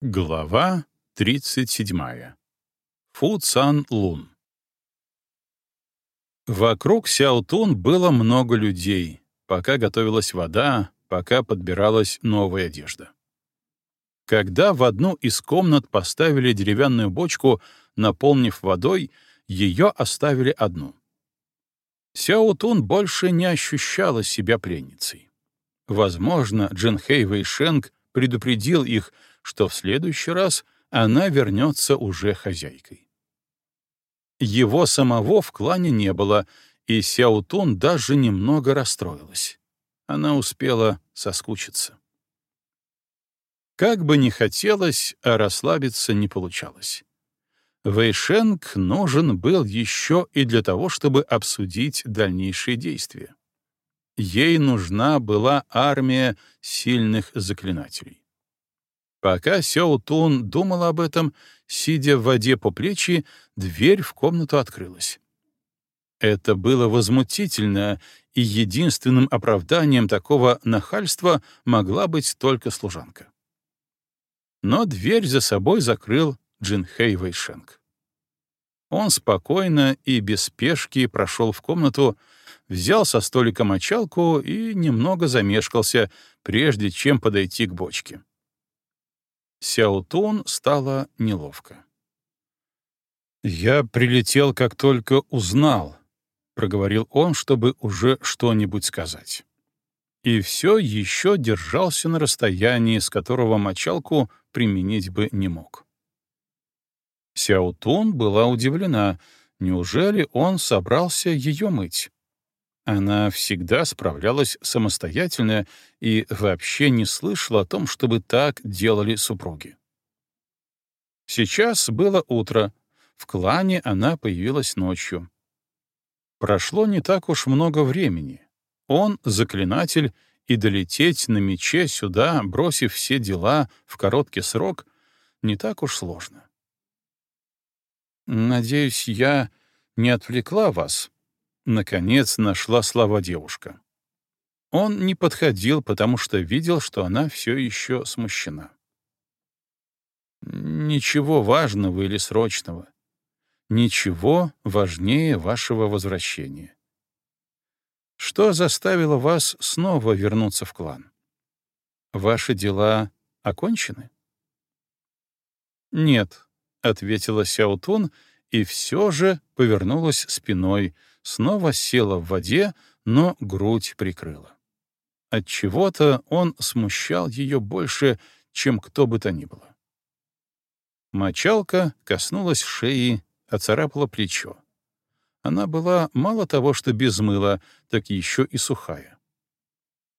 Глава 37. Фу Цан Лун. Вокруг Сяотун было много людей, пока готовилась вода, пока подбиралась новая одежда. Когда в одну из комнат поставили деревянную бочку, наполнив водой, ее оставили одну. Сяотун больше не ощущала себя пленницей. Возможно, Джинхэй Вэйшенг предупредил их, что в следующий раз она вернется уже хозяйкой. Его самого в клане не было, и Сяутун даже немного расстроилась. Она успела соскучиться. Как бы ни хотелось, а расслабиться не получалось. Вэйшенг нужен был еще и для того, чтобы обсудить дальнейшие действия. Ей нужна была армия сильных заклинателей. Пока Сяо Тун думала об этом, сидя в воде по плечи, дверь в комнату открылась. Это было возмутительно, и единственным оправданием такого нахальства могла быть только служанка. Но дверь за собой закрыл Джинхэй Вэйшенг. Он спокойно и без спешки прошел в комнату, взял со столика мочалку и немного замешкался, прежде чем подойти к бочке. Сяутун стало неловко. «Я прилетел, как только узнал», — проговорил он, чтобы уже что-нибудь сказать. И все еще держался на расстоянии, с которого мочалку применить бы не мог. Сяутун была удивлена. Неужели он собрался ее мыть? Она всегда справлялась самостоятельно и вообще не слышала о том, чтобы так делали супруги. Сейчас было утро. В клане она появилась ночью. Прошло не так уж много времени. Он — заклинатель, и долететь на мече сюда, бросив все дела в короткий срок, не так уж сложно. «Надеюсь, я не отвлекла вас?» Наконец нашла слова девушка. Он не подходил, потому что видел, что она все еще смущена. «Ничего важного или срочного. Ничего важнее вашего возвращения. Что заставило вас снова вернуться в клан? Ваши дела окончены?» «Нет», — ответила Сяутун, и все же повернулась спиной — снова села в воде, но грудь прикрыла. От чего то он смущал ее больше, чем кто бы то ни было. Мочалка коснулась шеи, оцарапала плечо. Она была мало того, что без мыла, так еще и сухая.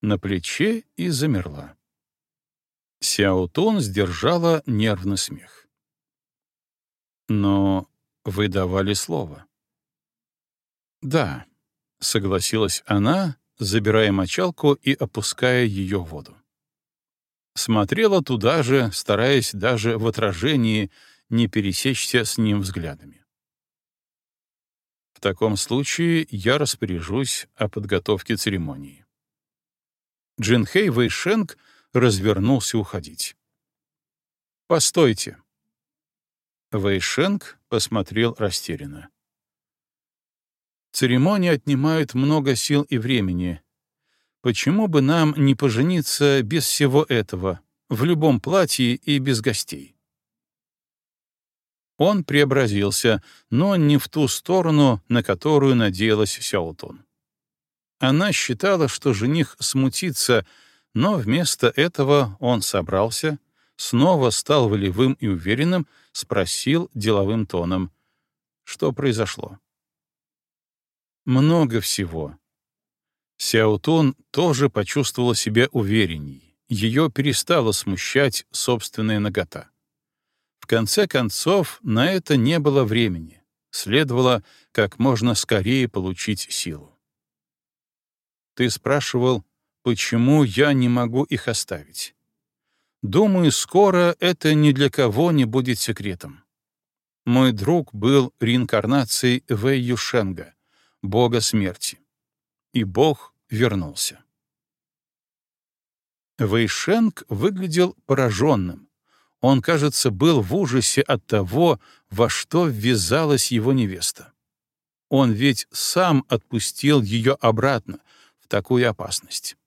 На плече и замерла. Сяотун сдержала нервный смех. «Но вы давали слово. «Да», — согласилась она, забирая мочалку и опуская ее в воду. Смотрела туда же, стараясь даже в отражении не пересечься с ним взглядами. В таком случае я распоряжусь о подготовке церемонии. Джинхэй Вэйшенг развернулся уходить. «Постойте». Вэйшенг посмотрел растерянно. Церемонии отнимают много сил и времени. Почему бы нам не пожениться без всего этого, в любом платье и без гостей? Он преобразился, но не в ту сторону, на которую надеялась Сяотун. Она считала, что жених смутится, но вместо этого он собрался, снова стал волевым и уверенным, спросил деловым тоном, что произошло много всего. Сяотун тоже почувствовала себя уверенней. Ее перестала смущать собственная нагота. В конце концов, на это не было времени. Следовало как можно скорее получить силу. Ты спрашивал, почему я не могу их оставить. Думаю, скоро это ни для кого не будет секретом. Мой друг был реинкарнацией Вэй Юшенга — бога смерти. И бог вернулся. Вэйшенг выглядел пораженным. Он, кажется, был в ужасе от того, во что ввязалась его невеста. Он ведь сам отпустил ее обратно в такую опасность.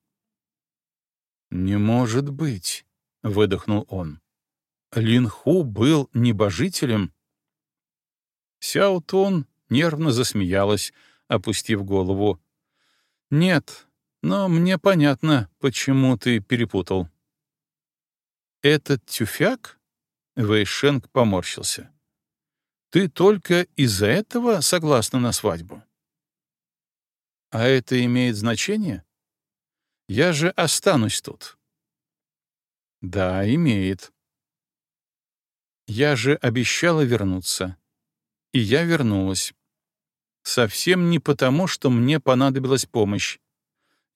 «Не может быть», — выдохнул он. Линху был небожителем. Сяо Тун нервно засмеялась, опустив голову. «Нет, но мне понятно, почему ты перепутал». «Этот тюфяк?» — Вэйшенг поморщился. «Ты только из-за этого согласна на свадьбу?» «А это имеет значение? Я же останусь тут». «Да, имеет», я же обещала вернуться. И я вернулась. Совсем не потому, что мне понадобилась помощь.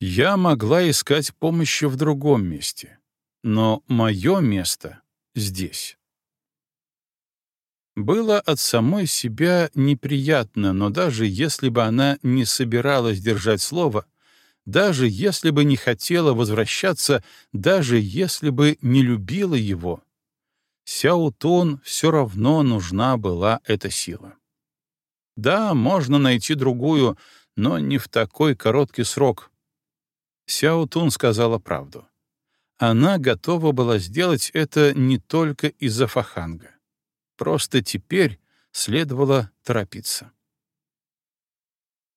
Я могла искать помощи в другом месте. Но мое место здесь. Было от самой себя неприятно, но даже если бы она не собиралась держать слово, даже если бы не хотела возвращаться, даже если бы не любила его, Сяутун все равно нужна была эта сила. Да, можно найти другую, но не в такой короткий срок. Сяутун сказала правду. Она готова была сделать это не только из-за Фаханга. Просто теперь следовало торопиться.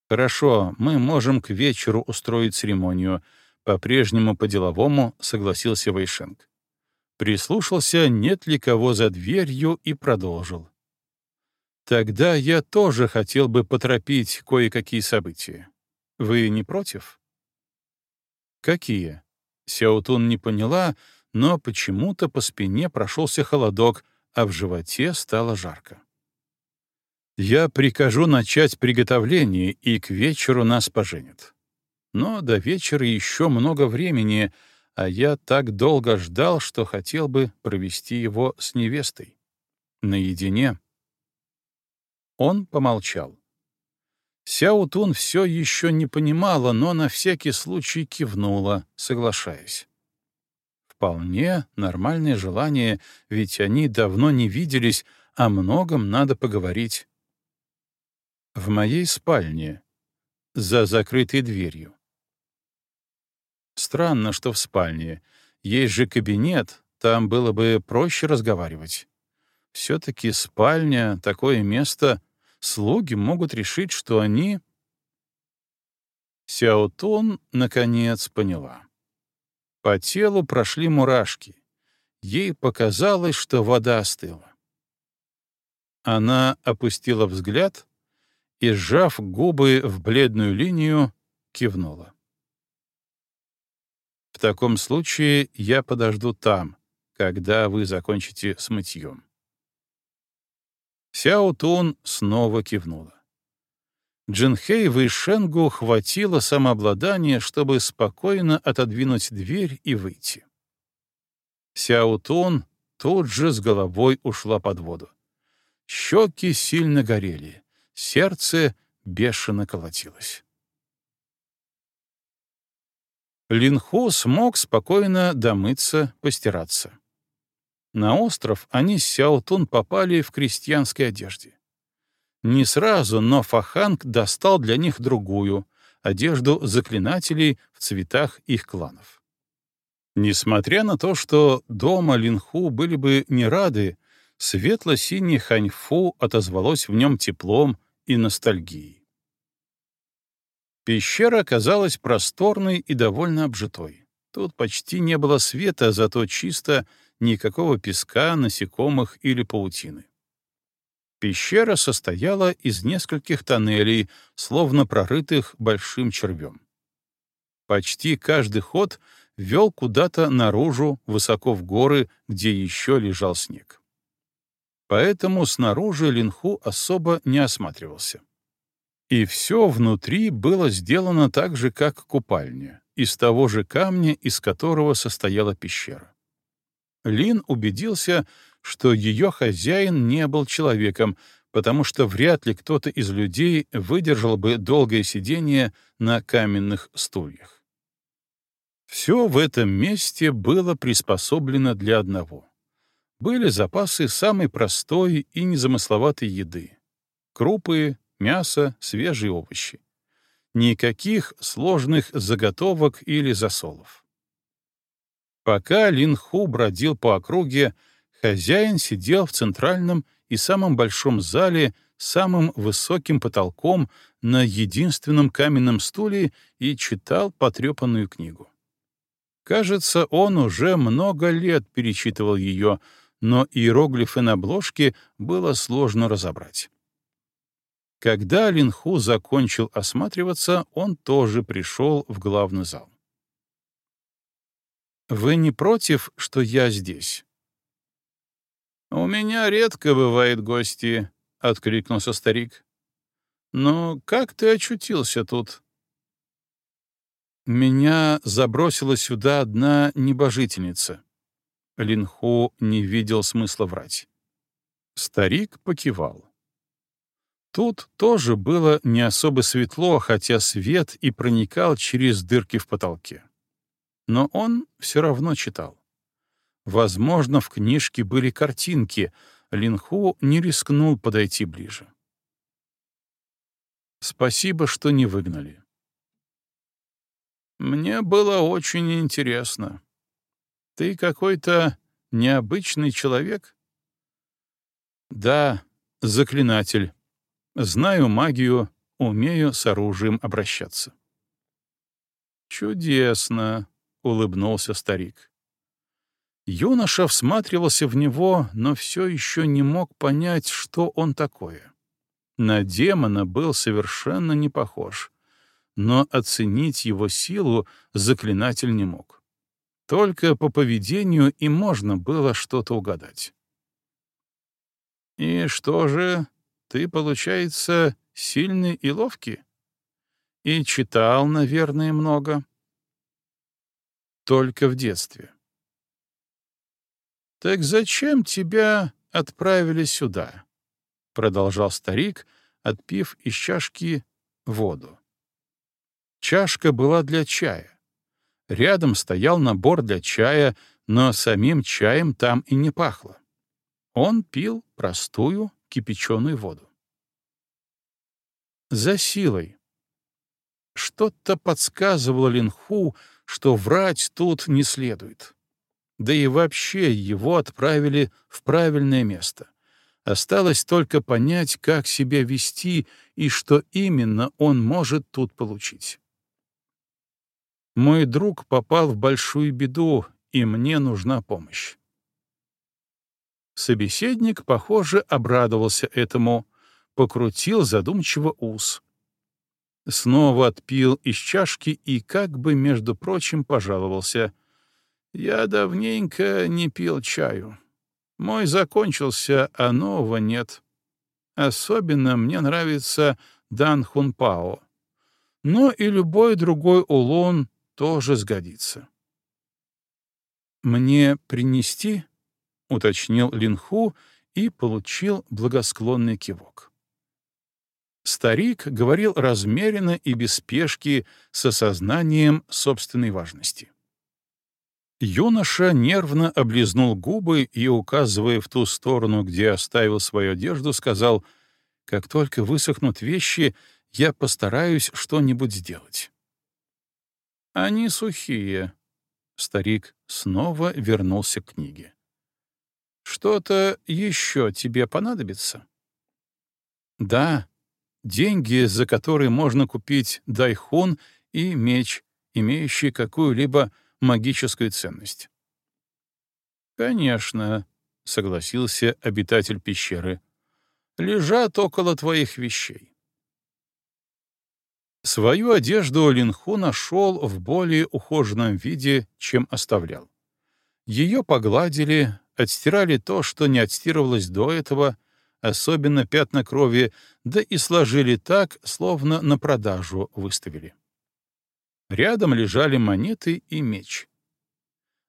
«Хорошо, мы можем к вечеру устроить церемонию», — по-прежнему по-деловому согласился Вайшенг прислушался, нет ли кого за дверью, и продолжил. «Тогда я тоже хотел бы поторопить кое-какие события. Вы не против?» «Какие?» Сяутун не поняла, но почему-то по спине прошелся холодок, а в животе стало жарко. «Я прикажу начать приготовление, и к вечеру нас поженят. Но до вечера еще много времени, а я так долго ждал, что хотел бы провести его с невестой. Наедине. Он помолчал. Сяутун все еще не понимала, но на всякий случай кивнула, соглашаясь. Вполне нормальное желание, ведь они давно не виделись, о многом надо поговорить. В моей спальне, за закрытой дверью. Странно, что в спальне. Есть же кабинет, там было бы проще разговаривать. Все-таки спальня — такое место, слуги могут решить, что они... Сяотун, наконец, поняла. По телу прошли мурашки. Ей показалось, что вода остыла. Она опустила взгляд и, сжав губы в бледную линию, кивнула. В таком случае я подожду там, когда вы закончите с мытьем. Сяо Тун снова кивнула. Джинхэй Вэйшенгу хватило самообладания, чтобы спокойно отодвинуть дверь и выйти. Сяо Тун тут же с головой ушла под воду. Щеки сильно горели, сердце бешено колотилось. Линху смог спокойно домыться, постираться. На остров они с Сяотун попали в крестьянской одежде. Не сразу, но Фаханг достал для них другую — одежду заклинателей в цветах их кланов. Несмотря на то, что дома Линху были бы не рады, светло-синий ханьфу отозвалось в нем теплом и ностальгией. Пещера оказалась просторной и довольно обжитой. Тут почти не было света, зато чисто никакого песка, насекомых или паутины. Пещера состояла из нескольких тоннелей, словно прорытых большим червем. Почти каждый ход вел куда-то наружу, высоко в горы, где еще лежал снег. Поэтому снаружи Линху особо не осматривался. И все внутри было сделано так же, как купальня, из того же камня, из которого состояла пещера. Лин убедился, что ее хозяин не был человеком, потому что вряд ли кто-то из людей выдержал бы долгое сидение на каменных стульях. Все в этом месте было приспособлено для одного были запасы самой простой и незамысловатой еды — крупы, мясо, свежие овощи. Никаких сложных заготовок или засолов. Пока Линху бродил по округе, хозяин сидел в центральном и самом большом зале с самым высоким потолком на единственном каменном стуле и читал потрепанную книгу. Кажется, он уже много лет перечитывал ее, но иероглифы на обложке было сложно разобрать. Когда Линху закончил осматриваться, он тоже пришел в главный зал. «Вы не против, что я здесь?» «У меня редко бывают гости», — откликнулся старик. «Но как ты очутился тут?» «Меня забросила сюда одна небожительница». Линху не видел смысла врать. Старик покивал. Тут тоже было не особо светло, хотя свет и проникал через дырки в потолке. Но он все равно читал. Возможно, в книжке были картинки, Линху не рискнул подойти ближе. «Спасибо, что не выгнали». «Мне было очень интересно. Ты какой-то необычный человек?» «Да, заклинатель», Знаю магию, умею с оружием обращаться. «Чудесно!» — улыбнулся старик. Юноша всматривался в него, но все еще не мог понять, что он такое. На демона был совершенно не похож, но оценить его силу заклинатель не мог. Только по поведению и можно было что-то угадать. «И что же, ты, получается, сильный и ловкий? И читал, наверное, много. Только в детстве. Так зачем тебя отправили сюда? Продолжал старик, отпив из чашки воду. Чашка была для чая. Рядом стоял набор для чая, но самим чаем там и не пахло. Он пил простую кипяченую воду. За силой. Что-то подсказывало Линху, что врать тут не следует. Да и вообще его отправили в правильное место. Осталось только понять, как себя вести и что именно он может тут получить. Мой друг попал в большую беду, и мне нужна помощь. Собеседник, похоже, обрадовался этому, покрутил задумчиво ус. Снова отпил из чашки и как бы, между прочим, пожаловался. «Я давненько не пил чаю. Мой закончился, а нового нет. Особенно мне нравится Дан Хунпао. Но и любой другой улон тоже сгодится». «Мне принести?» — уточнил Линху и получил благосклонный кивок. Старик говорил размеренно и без спешки, с осознанием собственной важности. Юноша нервно облизнул губы и, указывая в ту сторону, где оставил свою одежду, сказал, «Как только высохнут вещи, я постараюсь что-нибудь сделать». «Они сухие». Старик снова вернулся к книге. Что-то еще тебе понадобится? Да, деньги, за которые можно купить дайхун и меч, имеющий какую-либо магическую ценность. Конечно, согласился обитатель пещеры. Лежат около твоих вещей. Свою одежду Линху нашел в более ухоженном виде, чем оставлял. Ее погладили, отстирали то, что не отстирывалось до этого, особенно пятна крови, да и сложили так, словно на продажу выставили. Рядом лежали монеты и меч.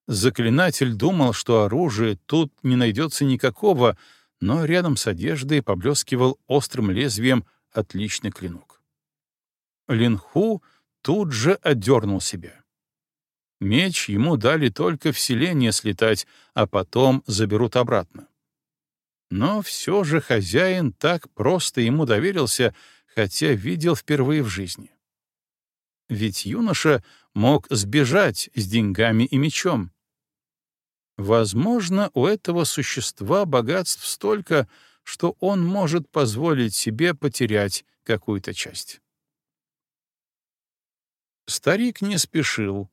Заклинатель думал, что оружия тут не найдется никакого, но рядом с одеждой поблескивал острым лезвием отличный клинок. Линху тут же отдернул себя. Меч ему дали только в селение слетать, а потом заберут обратно. Но все же хозяин так просто ему доверился, хотя видел впервые в жизни. Ведь юноша мог сбежать с деньгами и мечом. Возможно, у этого существа богатств столько, что он может позволить себе потерять какую-то часть. Старик не спешил.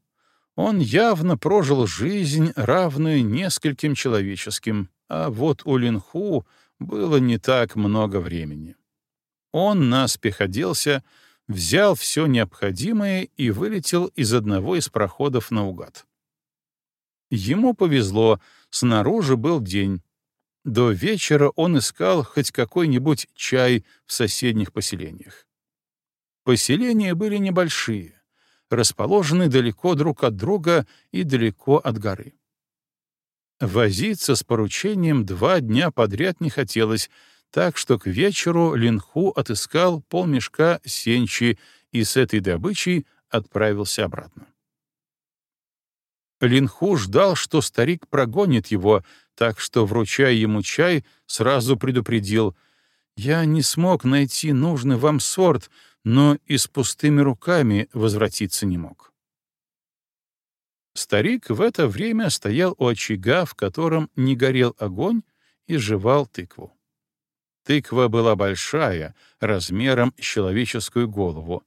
Он явно прожил жизнь, равную нескольким человеческим, а вот у Линху было не так много времени. Он наспех оделся, взял все необходимое и вылетел из одного из проходов наугад. Ему повезло, снаружи был день. До вечера он искал хоть какой-нибудь чай в соседних поселениях. Поселения были небольшие, расположены далеко друг от друга и далеко от горы. Возиться с поручением два дня подряд не хотелось, так что к вечеру Линху отыскал полмешка сенчи и с этой добычей отправился обратно. Линху ждал, что старик прогонит его, так что, вручая ему чай, сразу предупредил «Я не смог найти нужный вам сорт, но и с пустыми руками возвратиться не мог». Старик в это время стоял у очага, в котором не горел огонь, и жевал тыкву. Тыква была большая, размером с человеческую голову,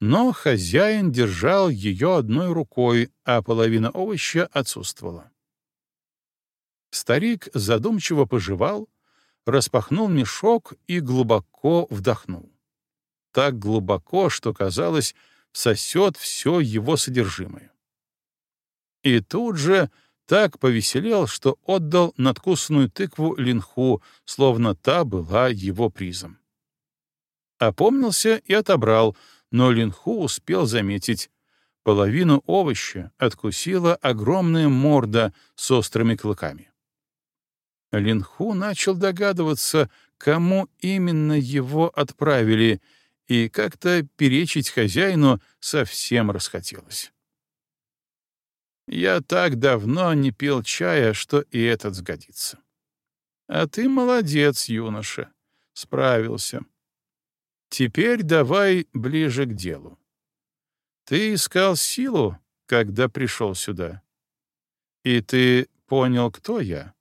но хозяин держал ее одной рукой, а половина овоща отсутствовала. Старик задумчиво пожевал, распахнул мешок и глубоко вдохнул. Так глубоко, что, казалось, сосет все его содержимое. И тут же так повеселел, что отдал надкусанную тыкву линху, словно та была его призом. Опомнился и отобрал, но линху успел заметить. Половину овоща откусила огромная морда с острыми клыками. Линху начал догадываться, кому именно его отправили, и как-то перечить хозяину совсем расхотелось. Я так давно не пил чая, что и этот сгодится. А ты молодец, юноша, справился. Теперь давай ближе к делу. Ты искал силу, когда пришел сюда. И ты понял, кто я?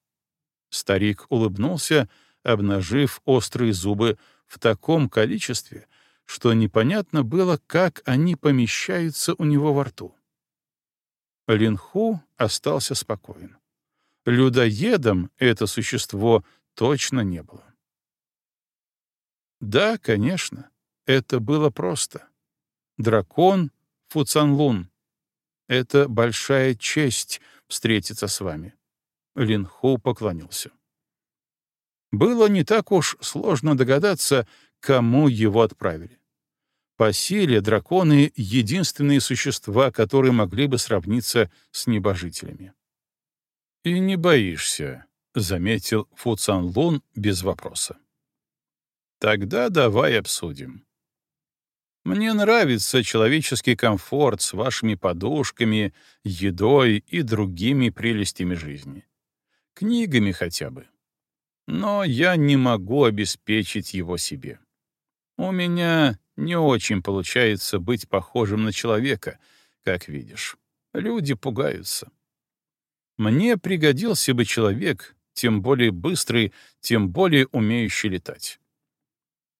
Старик улыбнулся, обнажив острые зубы в таком количестве, что непонятно было, как они помещаются у него во рту. Линху остался спокоен. Людоедом это существо точно не было. Да, конечно, это было просто. Дракон Фуцанлун. Это большая честь встретиться с вами. Линху поклонился. Было не так уж сложно догадаться, кому его отправили. По силе драконы — единственные существа, которые могли бы сравниться с небожителями. «И не боишься», — заметил Фу Цан Лун без вопроса. «Тогда давай обсудим. Мне нравится человеческий комфорт с вашими подушками, едой и другими прелестями жизни. Книгами хотя бы. Но я не могу обеспечить его себе. У меня не очень получается быть похожим на человека, как видишь. Люди пугаются. Мне пригодился бы человек, тем более быстрый, тем более умеющий летать.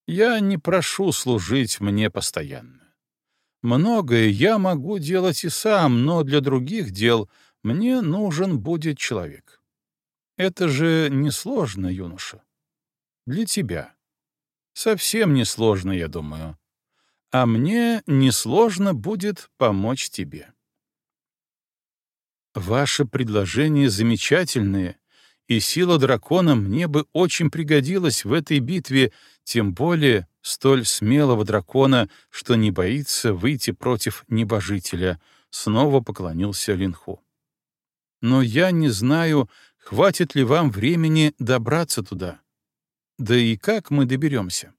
Я не прошу служить мне постоянно. Многое я могу делать и сам, но для других дел мне нужен будет человек. Это же несложно, юноша. Для тебя. Совсем несложно, я думаю а мне несложно будет помочь тебе. Ваше предложение замечательное, и сила дракона мне бы очень пригодилась в этой битве, тем более столь смелого дракона, что не боится выйти против небожителя, снова поклонился Линху. Но я не знаю, хватит ли вам времени добраться туда. Да и как мы доберемся?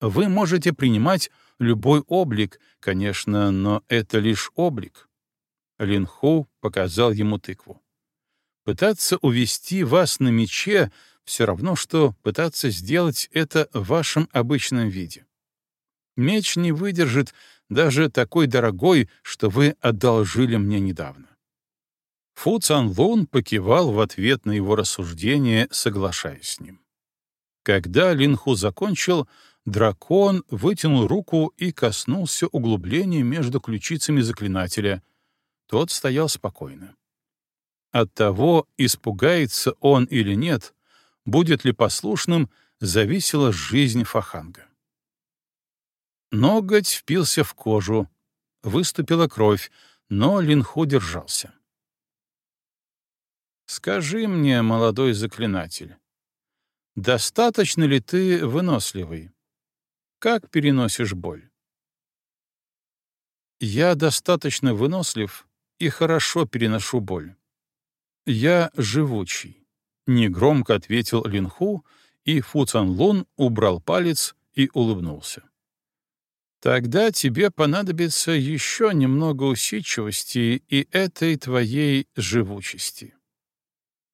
Вы можете принимать любой облик, конечно, но это лишь облик. Линху показал ему тыкву. Пытаться увести вас на мече — все равно, что пытаться сделать это в вашем обычном виде. Меч не выдержит даже такой дорогой, что вы одолжили мне недавно. Фу Цан Лун покивал в ответ на его рассуждение, соглашаясь с ним. Когда Линху закончил, дракон вытянул руку и коснулся углубления между ключицами заклинателя. Тот стоял спокойно. От того, испугается он или нет, будет ли послушным, зависела жизнь Фаханга. Ноготь впился в кожу, выступила кровь, но Линху держался. «Скажи мне, молодой заклинатель, достаточно ли ты выносливый? Как переносишь боль?» «Я достаточно вынослив и хорошо переношу боль. Я живучий», — негромко ответил Линху, и Фу Цан Лун убрал палец и улыбнулся. Тогда тебе понадобится еще немного усидчивости и этой твоей живучести.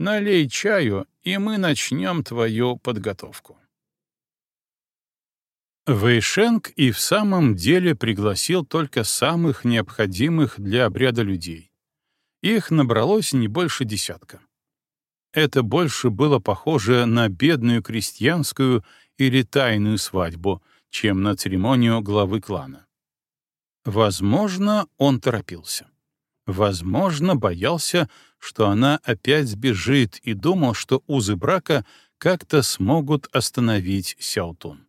Налей чаю, и мы начнем твою подготовку. Вэйшенг и в самом деле пригласил только самых необходимых для обряда людей. Их набралось не больше десятка. Это больше было похоже на бедную крестьянскую или тайную свадьбу, чем на церемонию главы клана. Возможно, он торопился. Возможно, боялся, что она опять сбежит и думал, что узы брака как-то смогут остановить Сяутун.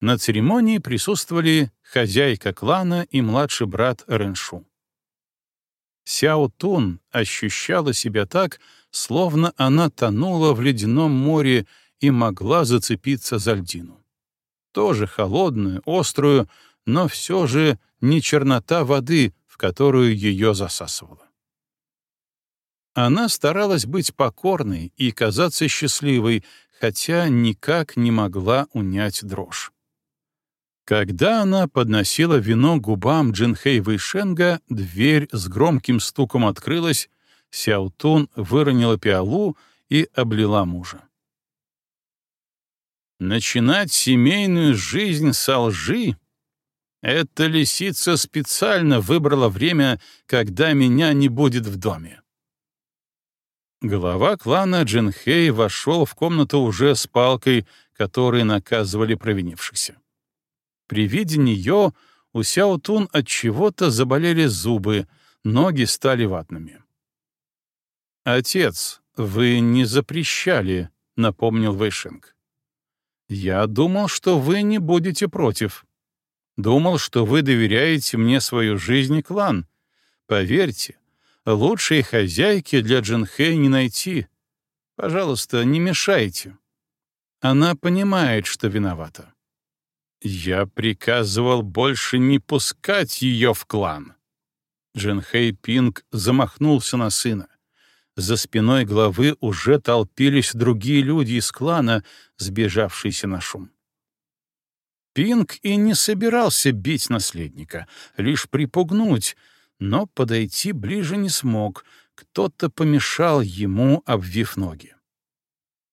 На церемонии присутствовали хозяйка клана и младший брат Рэншу. Сяо Тун ощущала себя так, словно она тонула в ледяном море и могла зацепиться за льдину. Тоже холодную, острую, но все же не чернота воды, в которую ее засасывало. Она старалась быть покорной и казаться счастливой, хотя никак не могла унять дрожь. Когда она подносила вино губам Джинхэй Вэйшенга, дверь с громким стуком открылась, Сяутун выронила пиалу и облила мужа. Начинать семейную жизнь со лжи? Эта лисица специально выбрала время, когда меня не будет в доме. Глава клана Джинхей вошел в комнату уже с палкой, которой наказывали провинившихся. При виде нее у Сяо Тун от чего-то заболели зубы, ноги стали ватными. «Отец, вы не запрещали», — напомнил Вэйшинг. Я думал, что вы не будете против. Думал, что вы доверяете мне свою жизнь и клан. Поверьте, лучшей хозяйки для Джинхэ не найти. Пожалуйста, не мешайте. Она понимает, что виновата. Я приказывал больше не пускать ее в клан. Джинхэй Пинг замахнулся на сына. За спиной главы уже толпились другие люди из клана, сбежавшиеся на шум. Пинг и не собирался бить наследника, лишь припугнуть, но подойти ближе не смог, кто-то помешал ему, обвив ноги.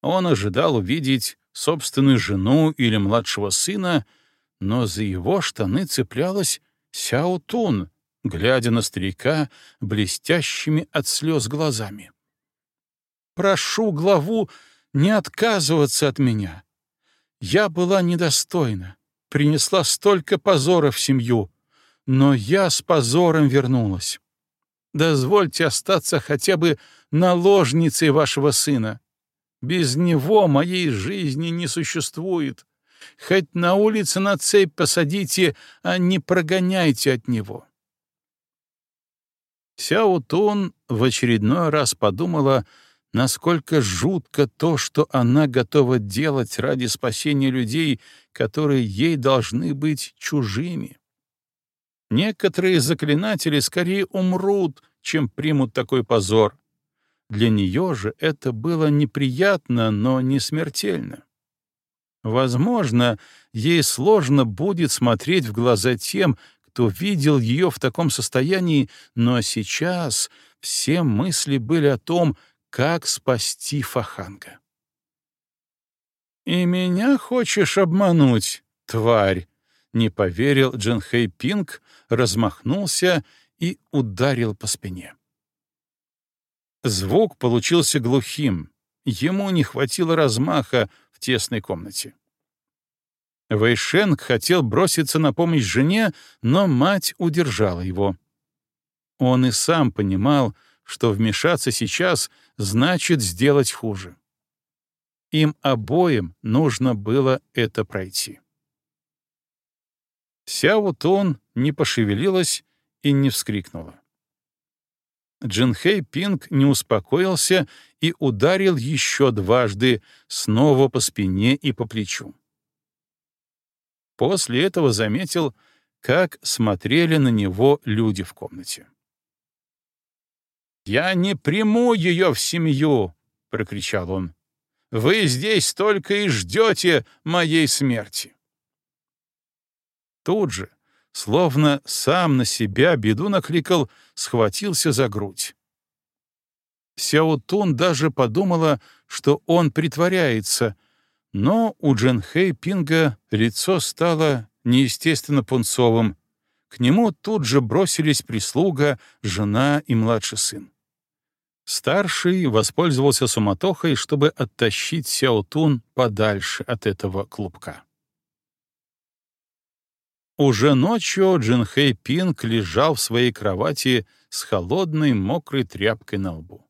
Он ожидал увидеть собственную жену или младшего сына, но за его штаны цеплялась Сяо Тун, глядя на старика блестящими от слез глазами. Прошу главу не отказываться от меня. Я была недостойна, принесла столько позора в семью, но я с позором вернулась. Дозвольте остаться хотя бы наложницей вашего сына. Без него моей жизни не существует. Хоть на улице на цепь посадите, а не прогоняйте от него. Сяо Тун в очередной раз подумала, насколько жутко то, что она готова делать ради спасения людей, которые ей должны быть чужими. Некоторые заклинатели скорее умрут, чем примут такой позор. Для нее же это было неприятно, но не смертельно. Возможно, ей сложно будет смотреть в глаза тем, кто видел ее в таком состоянии, но сейчас все мысли были о том, как спасти Фаханга. «И меня хочешь обмануть, тварь?» — не поверил Джинхэй Пинг, размахнулся и ударил по спине. Звук получился глухим, ему не хватило размаха в тесной комнате. Вэйшенг хотел броситься на помощь жене, но мать удержала его. Он и сам понимал, что вмешаться сейчас значит сделать хуже. Им обоим нужно было это пройти. Сяо Тун не пошевелилась и не вскрикнула. Джинхэй Пинг не успокоился и ударил еще дважды, снова по спине и по плечу. После этого заметил, как смотрели на него люди в комнате. «Я не приму ее в семью!» — прокричал он. «Вы здесь только и ждете моей смерти!» Тут же, словно сам на себя беду накликал, схватился за грудь. Сяотун даже подумала, что он притворяется, но у Дженхэй Пинга лицо стало неестественно пунцовым. К нему тут же бросились прислуга, жена и младший сын. Старший воспользовался суматохой, чтобы оттащить Сяотун подальше от этого клубка. Уже ночью Джинхэй Пинг лежал в своей кровати с холодной мокрой тряпкой на лбу.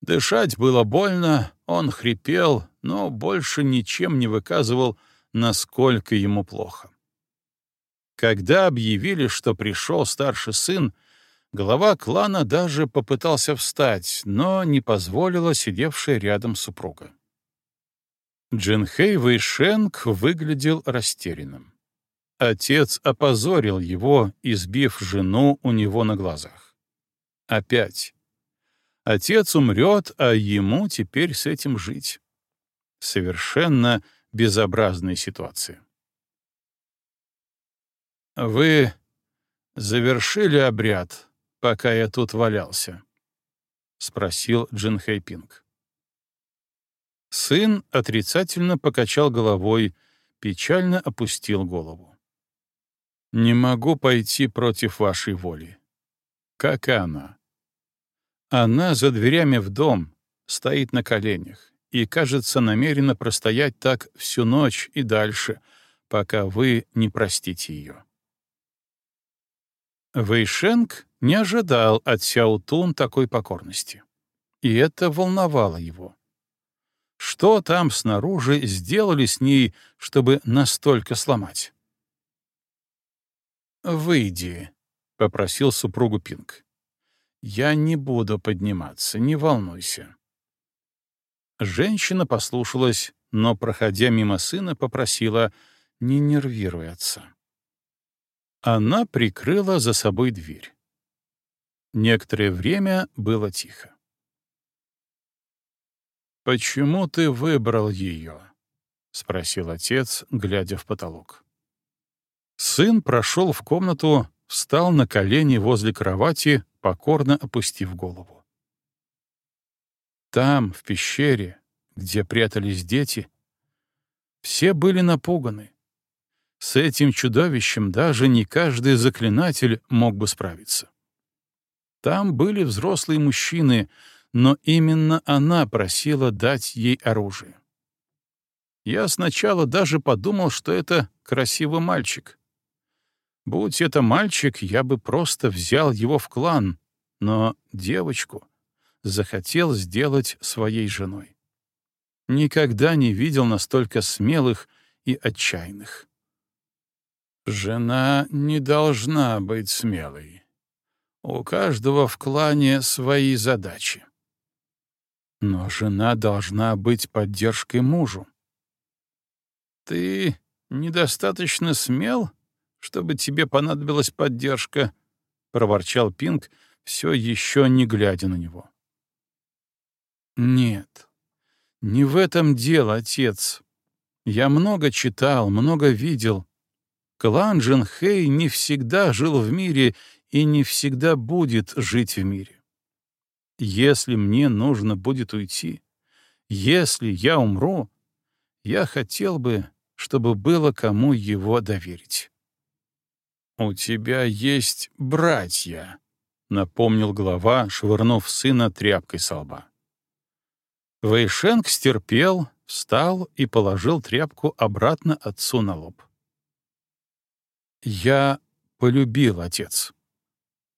Дышать было больно, он хрипел, но больше ничем не выказывал, насколько ему плохо. Когда объявили, что пришел старший сын, глава клана даже попытался встать, но не позволила сидевшая рядом супруга. Джинхэй Вэйшенг выглядел растерянным. Отец опозорил его, избив жену у него на глазах. Опять. Отец умрет, а ему теперь с этим жить. Совершенно безобразная ситуация. «Вы завершили обряд, пока я тут валялся?» — спросил Джин Хэйпинг. Сын отрицательно покачал головой, печально опустил голову. Не могу пойти против вашей воли. Как и она. Она за дверями в дом, стоит на коленях и, кажется, намерена простоять так всю ночь и дальше, пока вы не простите ее. Вэйшенг не ожидал от Сяутун такой покорности. И это волновало его. Что там снаружи сделали с ней, чтобы настолько сломать? «Выйди», — попросил супругу Пинг. «Я не буду подниматься, не волнуйся». Женщина послушалась, но, проходя мимо сына, попросила «не нервируй отца». Она прикрыла за собой дверь. Некоторое время было тихо. «Почему ты выбрал ее?» — спросил отец, глядя в потолок. Сын прошел в комнату, встал на колени возле кровати, покорно опустив голову. Там, в пещере, где прятались дети, все были напуганы. С этим чудовищем даже не каждый заклинатель мог бы справиться. Там были взрослые мужчины, но именно она просила дать ей оружие. Я сначала даже подумал, что это красивый мальчик. Будь это мальчик, я бы просто взял его в клан, но девочку захотел сделать своей женой. Никогда не видел настолько смелых и отчаянных. Жена не должна быть смелой. У каждого в клане свои задачи. Но жена должна быть поддержкой мужу. Ты недостаточно смел, чтобы тебе понадобилась поддержка», — проворчал Пинг, все еще не глядя на него. «Нет, не в этом дело, отец. Я много читал, много видел. Клан Джинхэй не всегда жил в мире и не всегда будет жить в мире. Если мне нужно будет уйти, если я умру, я хотел бы, чтобы было кому его доверить. «У тебя есть братья», — напомнил глава, швырнув сына тряпкой со лба. Вэйшенг стерпел, встал и положил тряпку обратно отцу на лоб. «Я полюбил, отец».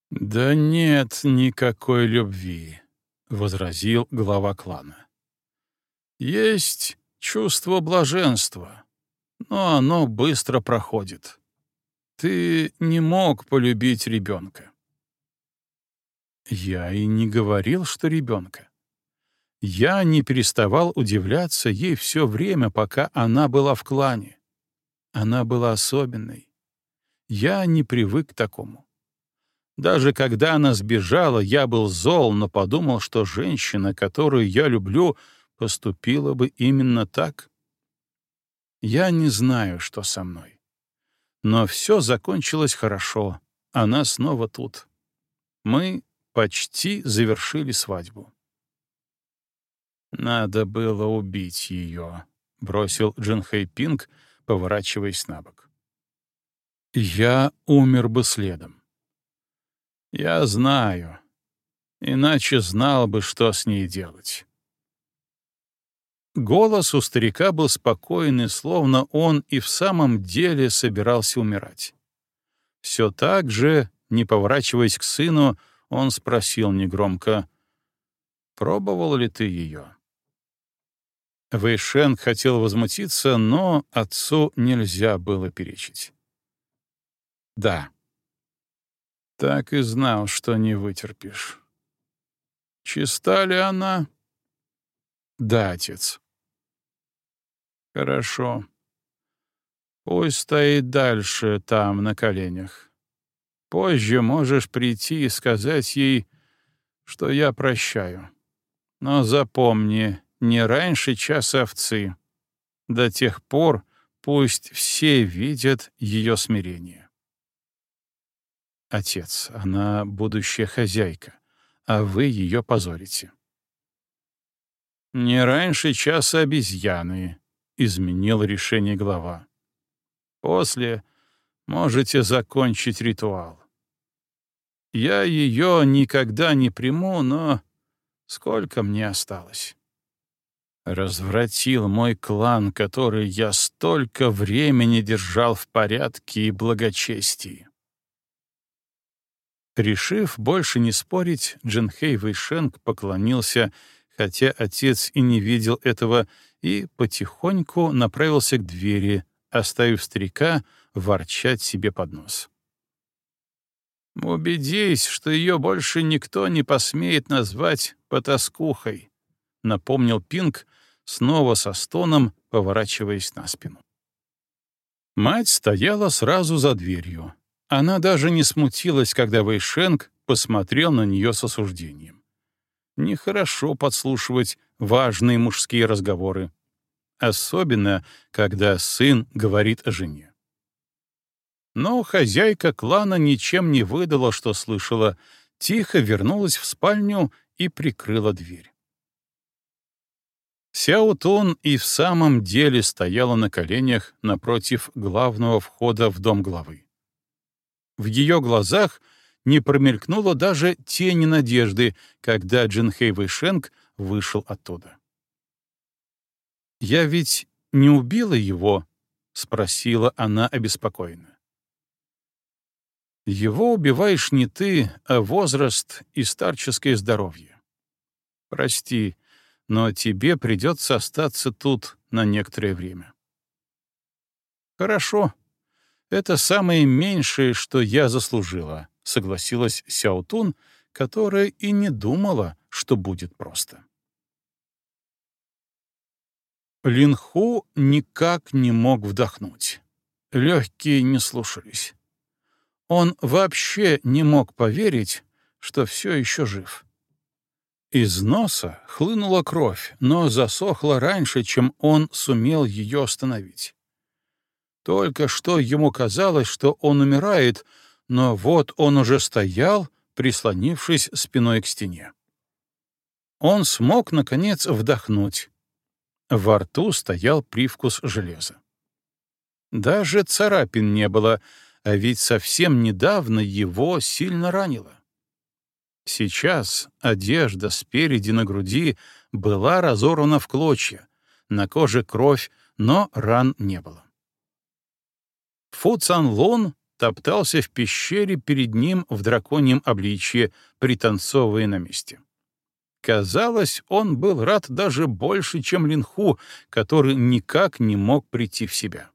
«Да нет никакой любви», — возразил глава клана. «Есть чувство блаженства, но оно быстро проходит. Ты не мог полюбить ребенка». Я и не говорил, что ребенка. Я не переставал удивляться ей все время, пока она была в клане. Она была особенной. Я не привык к такому. Даже когда она сбежала, я был зол, но подумал, что женщина, которую я люблю, поступила бы именно так. Я не знаю, что со мной. Но все закончилось хорошо. Она снова тут. Мы почти завершили свадьбу. «Надо было убить ее», — бросил Джинхэй Пинг, поворачиваясь на бок. «Я умер бы следом. Я знаю. Иначе знал бы, что с ней делать. Голос у старика был спокойный, словно он и в самом деле собирался умирать. Все так же, не поворачиваясь к сыну, он спросил негромко, «Пробовал ли ты ее?» Вэйшен хотел возмутиться, но отцу нельзя было перечить. «Да», так и знал, что не вытерпишь. Чиста ли она? Да, отец. Хорошо. Пусть стоит дальше там, на коленях. Позже можешь прийти и сказать ей, что я прощаю. Но запомни, не раньше часа овцы. До тех пор пусть все видят ее смирение. Отец, она будущая хозяйка, а вы ее позорите. Не раньше часа обезьяны, изменил решение глава. После можете закончить ритуал. Я ее никогда не приму, но сколько мне осталось? Развратил мой клан, который я столько времени держал в порядке и благочестии. Решив больше не спорить, Джинхей Вэйшенг поклонился, хотя отец и не видел этого, и потихоньку направился к двери, оставив старика ворчать себе под нос. «Убедись, что ее больше никто не посмеет назвать потаскухой», — напомнил Пинг, снова со стоном поворачиваясь на спину. Мать стояла сразу за дверью, она даже не смутилась, когда Вэйшенг посмотрел на нее с осуждением. Нехорошо подслушивать важные мужские разговоры, особенно когда сын говорит о жене. Но хозяйка клана ничем не выдала, что слышала, тихо вернулась в спальню и прикрыла дверь. Сяутун и в самом деле стояла на коленях напротив главного входа в дом главы. В ее глазах не промелькнуло даже тени надежды, когда Джинхэй Вэйшенг вышел оттуда. «Я ведь не убила его?» — спросила она обеспокоенно. «Его убиваешь не ты, а возраст и старческое здоровье. Прости, но тебе придется остаться тут на некоторое время». «Хорошо», «Это самое меньшее, что я заслужила», — согласилась Сяутун, которая и не думала, что будет просто. Линху никак не мог вдохнуть. Легкие не слушались. Он вообще не мог поверить, что все еще жив. Из носа хлынула кровь, но засохла раньше, чем он сумел ее остановить. Только что ему казалось, что он умирает, но вот он уже стоял, прислонившись спиной к стене. Он смог, наконец, вдохнуть. Во рту стоял привкус железа. Даже царапин не было, а ведь совсем недавно его сильно ранило. Сейчас одежда спереди на груди была разорвана в клочья, на коже кровь, но ран не было. Фу Цан Лун топтался в пещере перед ним в драконьем обличье, пританцовывая на месте. Казалось, он был рад даже больше, чем Линху, который никак не мог прийти в себя.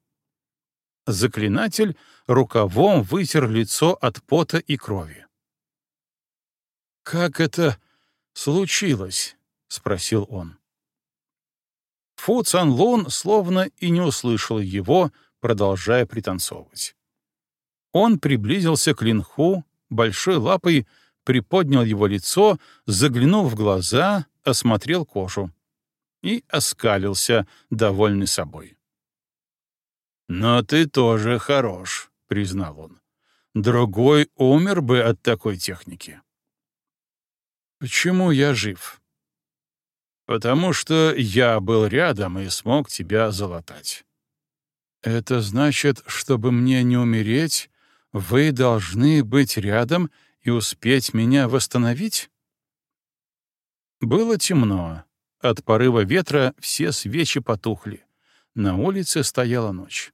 Заклинатель рукавом вытер лицо от пота и крови. «Как это случилось?» — спросил он. Фу Цан Лун словно и не услышал его, продолжая пританцовывать. Он приблизился к Линху, большой лапой приподнял его лицо, заглянул в глаза, осмотрел кожу и оскалился, довольный собой. «Но ты тоже хорош», — признал он. «Другой умер бы от такой техники». «Почему я жив?» «Потому что я был рядом и смог тебя залатать». «Это значит, чтобы мне не умереть, вы должны быть рядом и успеть меня восстановить?» Было темно. От порыва ветра все свечи потухли. На улице стояла ночь.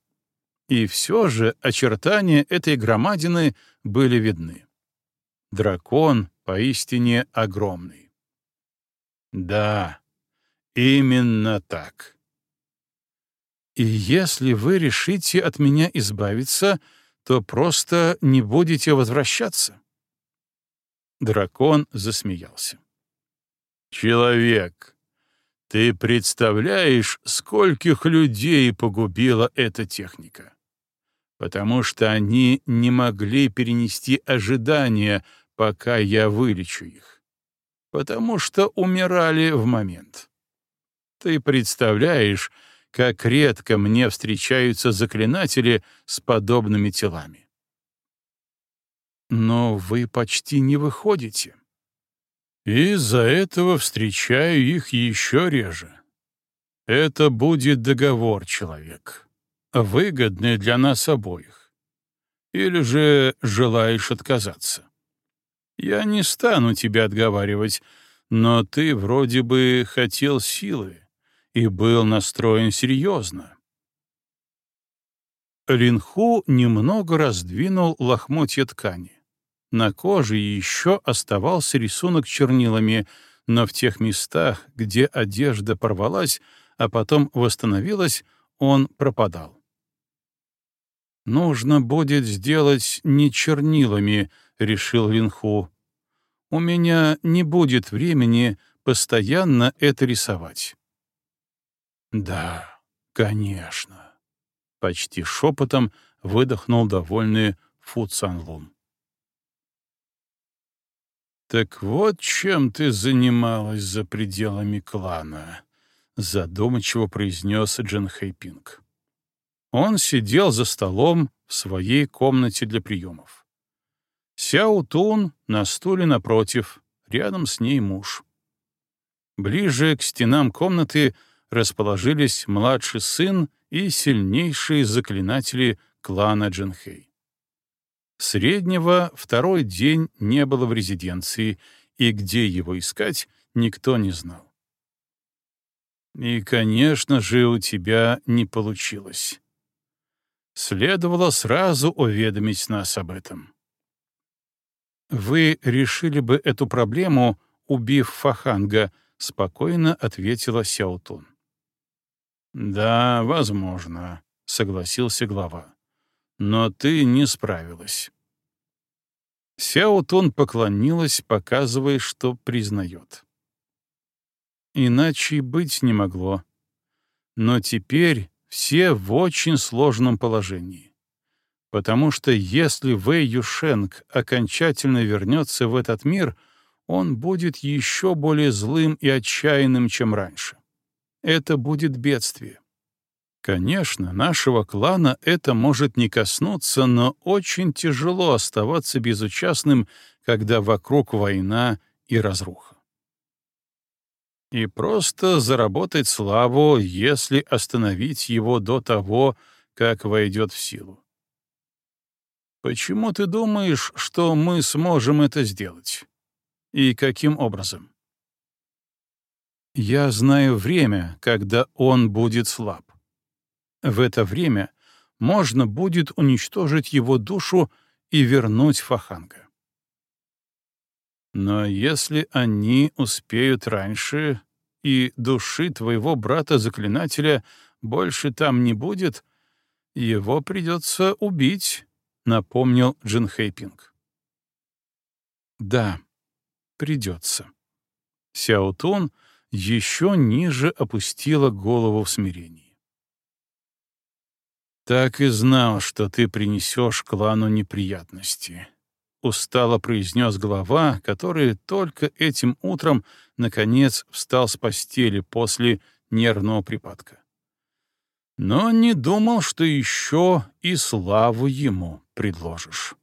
И все же очертания этой громадины были видны. Дракон поистине огромный. Да, именно так. И если вы решите от меня избавиться, то просто не будете возвращаться. Дракон засмеялся. «Человек, ты представляешь, скольких людей погубила эта техника? потому что они не могли перенести ожидания, пока я вылечу их, потому что умирали в момент. Ты представляешь, как редко мне встречаются заклинатели с подобными телами. Но вы почти не выходите. Из-за этого встречаю их еще реже. Это будет договор, человек выгодны для нас обоих? Или же желаешь отказаться? Я не стану тебя отговаривать, но ты вроде бы хотел силы и был настроен серьезно. Линху немного раздвинул лохмотья ткани. На коже еще оставался рисунок чернилами, но в тех местах, где одежда порвалась, а потом восстановилась, он пропадал. «Нужно будет сделать не чернилами», — решил Линху. «У меня не будет времени постоянно это рисовать». «Да, конечно», — почти шепотом выдохнул довольный Фу Цанлун. «Так вот чем ты занималась за пределами клана», — задумчиво произнес Джин Хэйпинг. Он сидел за столом в своей комнате для приемов. Сяо Тун на стуле напротив, рядом с ней муж. Ближе к стенам комнаты расположились младший сын и сильнейшие заклинатели клана Джинхэй. Среднего второй день не было в резиденции, и где его искать, никто не знал. И, конечно же, у тебя не получилось. Следовало сразу уведомить нас об этом. «Вы решили бы эту проблему, убив Фаханга», — спокойно ответила Сяутун. «Да, возможно», — согласился глава. «Но ты не справилась». Сяутун поклонилась, показывая, что признает. Иначе быть не могло. Но теперь все в очень сложном положении. Потому что если Вэй Юшенг окончательно вернется в этот мир, он будет еще более злым и отчаянным, чем раньше. Это будет бедствие. Конечно, нашего клана это может не коснуться, но очень тяжело оставаться безучастным, когда вокруг война и разруха. И просто заработать славу, если остановить его до того, как войдет в силу. Почему ты думаешь, что мы сможем это сделать? И каким образом? Я знаю время, когда он будет слаб. В это время можно будет уничтожить его душу и вернуть Фаханга. Но если они успеют раньше, и души твоего брата-заклинателя больше там не будет, его придется убить, — напомнил Джин Хэйпинг. Да, придется. Сяотун еще ниже опустила голову в смирении. «Так и знал, что ты принесешь клану неприятности», — устало произнес глава, который только этим утром, наконец, встал с постели после нервного припадка. Но не думал, что еще и славу ему предложишь.